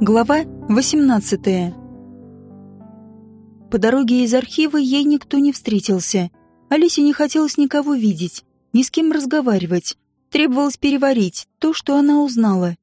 Глава 18 По дороге из архива ей никто не встретился. Алисе не хотелось никого видеть, ни с кем разговаривать. Требовалось переварить то, что она узнала.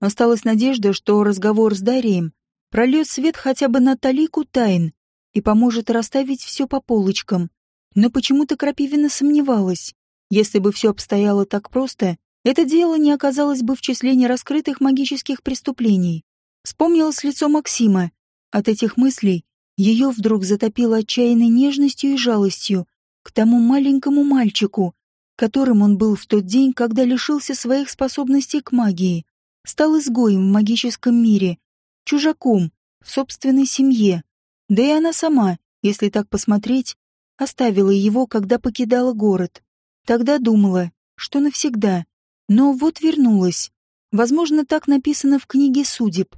Осталась надежда, что разговор с Дарием прольет свет хотя бы на талику тайн и поможет расставить все по полочкам. Но почему-то Крапивина сомневалась. Если бы все обстояло так просто, это дело не оказалось бы в числе нераскрытых магических преступлений. Вспомнилось лицо Максима. От этих мыслей ее вдруг затопило отчаянной нежностью и жалостью к тому маленькому мальчику, которым он был в тот день, когда лишился своих способностей к магии, стал изгоем в магическом мире, чужаком в собственной семье. Да и она сама, если так посмотреть, оставила его, когда покидала город. Тогда думала, что навсегда. Но вот вернулась. Возможно, так написано в книге судеб.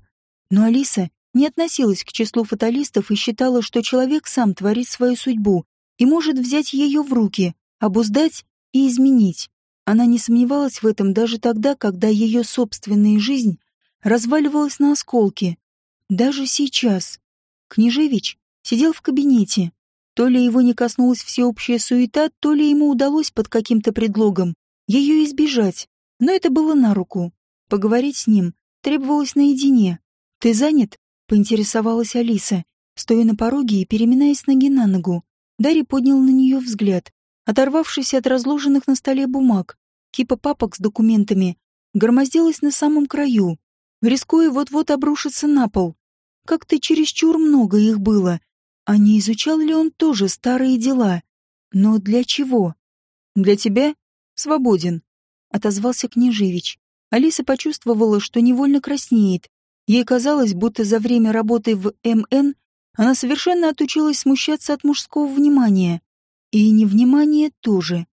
Но Алиса не относилась к числу фаталистов и считала, что человек сам творит свою судьбу и может взять ее в руки, обуздать и изменить. Она не сомневалась в этом даже тогда, когда ее собственная жизнь разваливалась на осколки. Даже сейчас. Княжевич сидел в кабинете. То ли его не коснулась всеобщая суета, то ли ему удалось под каким-то предлогом ее избежать. Но это было на руку. Поговорить с ним требовалось наедине. «Ты занят?» — поинтересовалась Алиса, стоя на пороге и переминаясь ноги на ногу. Дарья поднял на нее взгляд. Оторвавшись от разложенных на столе бумаг, кипа папок с документами громоздилась на самом краю, рискуя вот-вот обрушиться на пол. Как-то чересчур много их было. А не изучал ли он тоже старые дела? Но для чего? Для тебя? Свободен, — отозвался Княжевич. Алиса почувствовала, что невольно краснеет, Ей казалось, будто за время работы в МН она совершенно отучилась смущаться от мужского внимания. И невнимание тоже.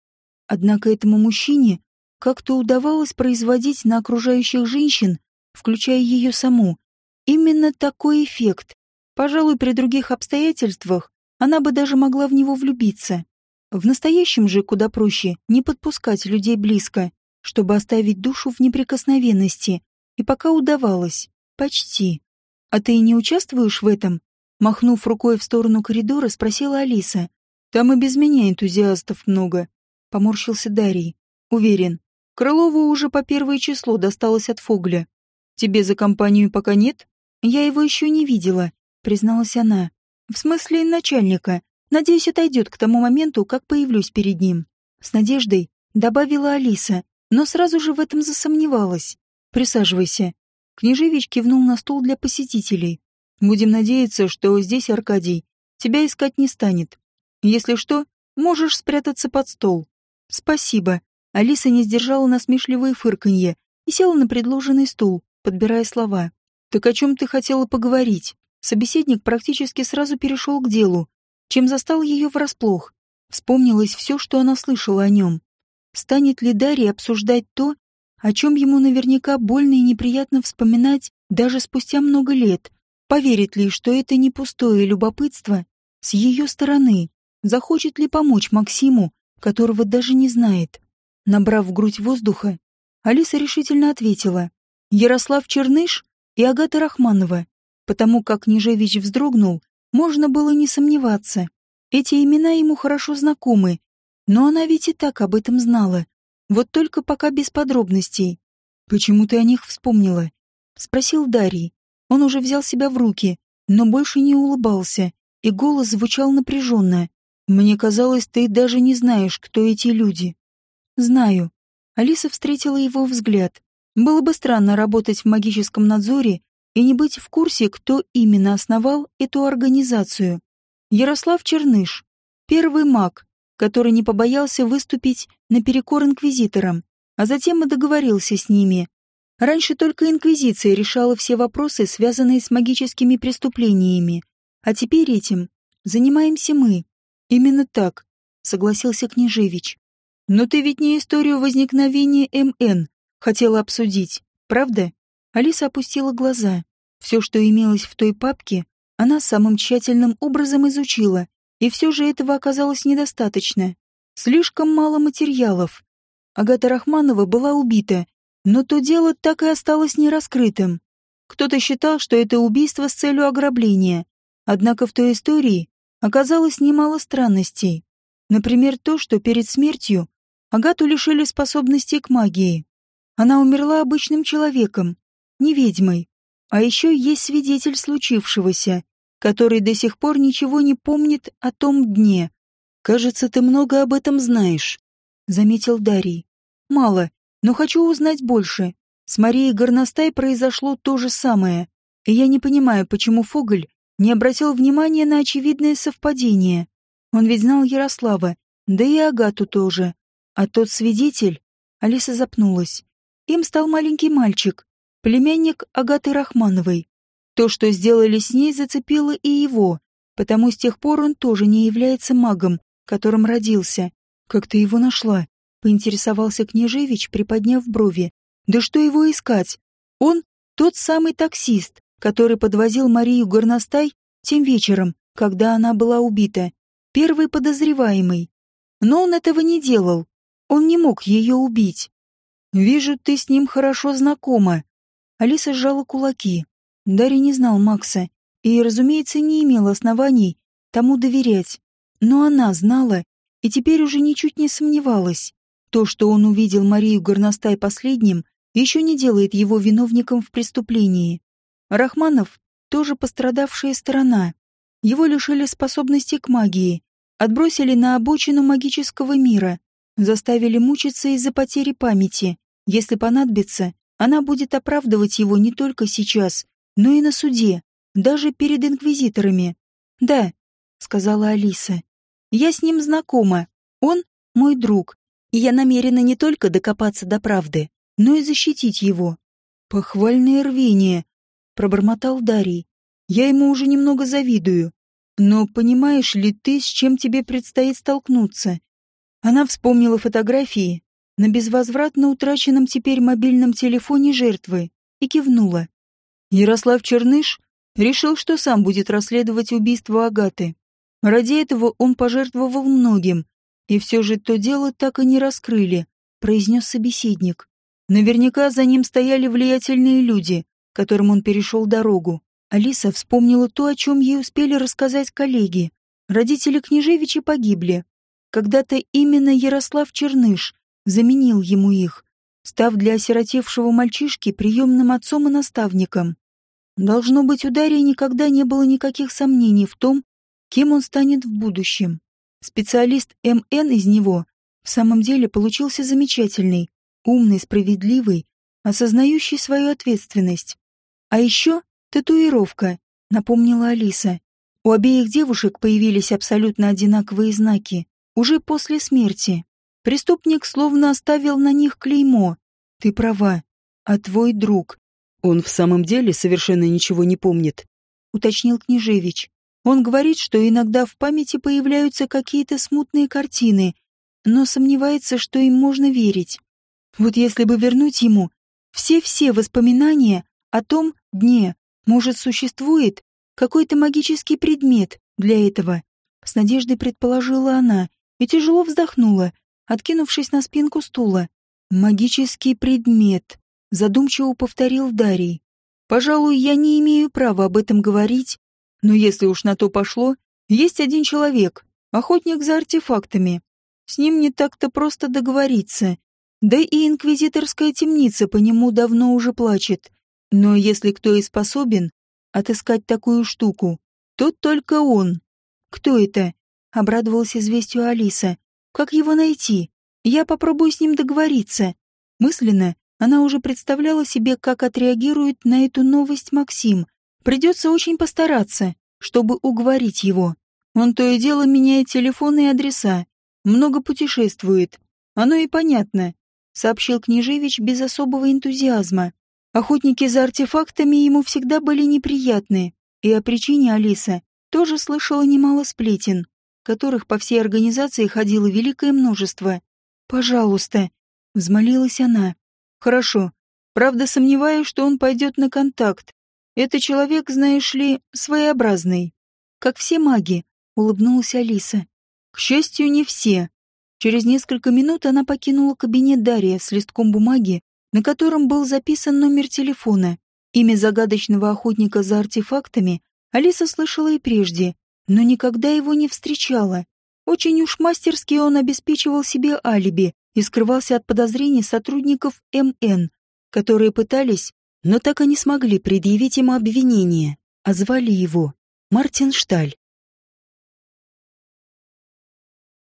Однако этому мужчине как-то удавалось производить на окружающих женщин, включая ее саму, именно такой эффект. Пожалуй, при других обстоятельствах она бы даже могла в него влюбиться. В настоящем же куда проще не подпускать людей близко, чтобы оставить душу в неприкосновенности, и пока удавалось. «Почти. А ты не участвуешь в этом?» Махнув рукой в сторону коридора, спросила Алиса. «Там и без меня энтузиастов много», — поморщился Дарий. «Уверен, Крылову уже по первое число досталось от Фогля. Тебе за компанию пока нет? Я его еще не видела», — призналась она. «В смысле начальника. Надеюсь, отойдет к тому моменту, как появлюсь перед ним». С надеждой добавила Алиса, но сразу же в этом засомневалась. «Присаживайся», Княжевич кивнул на стул для посетителей. «Будем надеяться, что здесь Аркадий тебя искать не станет. Если что, можешь спрятаться под стол». «Спасибо». Алиса не сдержала насмешливое фырканье и села на предложенный стул, подбирая слова. «Так о чем ты хотела поговорить?» Собеседник практически сразу перешел к делу, чем застал ее врасплох. Вспомнилось все, что она слышала о нем. Станет ли Дарья обсуждать то, о чем ему наверняка больно и неприятно вспоминать даже спустя много лет. Поверит ли, что это не пустое любопытство с ее стороны? Захочет ли помочь Максиму, которого даже не знает? Набрав в грудь воздуха, Алиса решительно ответила. Ярослав Черныш и Агата Рахманова. Потому как Нежевич вздрогнул, можно было не сомневаться. Эти имена ему хорошо знакомы, но она ведь и так об этом знала. Вот только пока без подробностей. Почему ты о них вспомнила? Спросил Дарий. Он уже взял себя в руки, но больше не улыбался, и голос звучал напряженно. Мне казалось, ты даже не знаешь, кто эти люди. Знаю. Алиса встретила его взгляд. Было бы странно работать в магическом надзоре и не быть в курсе, кто именно основал эту организацию. Ярослав Черныш, первый маг, который не побоялся выступить наперекор инквизиторам, а затем и договорился с ними. Раньше только инквизиция решала все вопросы, связанные с магическими преступлениями, а теперь этим занимаемся мы. Именно так, согласился Княжевич. Но ты ведь не историю возникновения МН хотела обсудить, правда? Алиса опустила глаза. Все, что имелось в той папке, она самым тщательным образом изучила и все же этого оказалось недостаточно. Слишком мало материалов. Агата Рахманова была убита, но то дело так и осталось нераскрытым. Кто-то считал, что это убийство с целью ограбления. Однако в той истории оказалось немало странностей. Например, то, что перед смертью Агату лишили способностей к магии. Она умерла обычным человеком, не ведьмой. А еще есть свидетель случившегося, который до сих пор ничего не помнит о том дне. «Кажется, ты много об этом знаешь», — заметил Дарий. «Мало, но хочу узнать больше. С Марией Горностай произошло то же самое, и я не понимаю, почему Фоголь не обратил внимания на очевидное совпадение. Он ведь знал Ярослава, да и Агату тоже. А тот свидетель... Алиса запнулась. Им стал маленький мальчик, племянник Агаты Рахмановой. То, что сделали с ней, зацепило и его, потому с тех пор он тоже не является магом, которым родился. Как ты его нашла? Поинтересовался Княжевич, приподняв брови. Да что его искать? Он тот самый таксист, который подвозил Марию Горностай тем вечером, когда она была убита. Первый подозреваемый. Но он этого не делал. Он не мог ее убить. «Вижу, ты с ним хорошо знакома». Алиса сжала кулаки. Дарья не знал Макса и, разумеется, не имел оснований тому доверять. Но она знала и теперь уже ничуть не сомневалась. То, что он увидел Марию Горностай последним, еще не делает его виновником в преступлении. Рахманов тоже пострадавшая сторона. Его лишили способности к магии, отбросили на обочину магического мира, заставили мучиться из-за потери памяти. Если понадобится, она будет оправдывать его не только сейчас, но и на суде, даже перед инквизиторами. «Да», — сказала Алиса, — «я с ним знакома. Он мой друг, и я намерена не только докопаться до правды, но и защитить его». «Похвальное рвение», — пробормотал Дарий. «Я ему уже немного завидую. Но понимаешь ли ты, с чем тебе предстоит столкнуться?» Она вспомнила фотографии на безвозвратно утраченном теперь мобильном телефоне жертвы и кивнула. Ярослав Черныш решил, что сам будет расследовать убийство Агаты. Ради этого он пожертвовал многим, и все же то дело так и не раскрыли, произнес собеседник. Наверняка за ним стояли влиятельные люди, которым он перешел дорогу. Алиса вспомнила то, о чем ей успели рассказать коллеги. Родители Княжевича погибли. Когда-то именно Ярослав Черныш заменил ему их, став для осиротевшего мальчишки приемным отцом и наставником. Должно быть, у Дарьи никогда не было никаких сомнений в том, кем он станет в будущем. Специалист МН из него в самом деле получился замечательный, умный, справедливый, осознающий свою ответственность. А еще татуировка, напомнила Алиса. У обеих девушек появились абсолютно одинаковые знаки, уже после смерти. Преступник словно оставил на них клеймо. Ты права. А твой друг, «Он в самом деле совершенно ничего не помнит», — уточнил Княжевич. «Он говорит, что иногда в памяти появляются какие-то смутные картины, но сомневается, что им можно верить. Вот если бы вернуть ему все-все воспоминания о том дне, может, существует какой-то магический предмет для этого?» С надеждой предположила она и тяжело вздохнула, откинувшись на спинку стула. «Магический предмет», задумчиво повторил Дарий. Пожалуй, я не имею права об этом говорить, но если уж на то пошло, есть один человек, охотник за артефактами. С ним не так-то просто договориться. Да и инквизиторская темница по нему давно уже плачет. Но если кто и способен отыскать такую штуку, то только он. Кто это? Обрадовалась известию Алиса. Как его найти? Я попробую с ним договориться. Мысленно она уже представляла себе, как отреагирует на эту новость Максим. Придется очень постараться, чтобы уговорить его. Он то и дело меняет телефоны и адреса, много путешествует. Оно и понятно, сообщил Княжевич без особого энтузиазма. Охотники за артефактами ему всегда были неприятны, и о причине Алиса тоже слышала немало сплетен, которых по всей организации ходило великое множество. «Пожалуйста», — взмолилась она, Хорошо. Правда, сомневаюсь, что он пойдет на контакт. Это человек, знаешь ли, своеобразный. Как все маги, улыбнулась Алиса. К счастью, не все. Через несколько минут она покинула кабинет Дарья с листком бумаги, на котором был записан номер телефона. Имя загадочного охотника за артефактами Алиса слышала и прежде, но никогда его не встречала. Очень уж мастерски он обеспечивал себе алиби и скрывался от подозрений сотрудников МН, которые пытались, но так и не смогли предъявить ему обвинение, а звали его Мартин Шталь.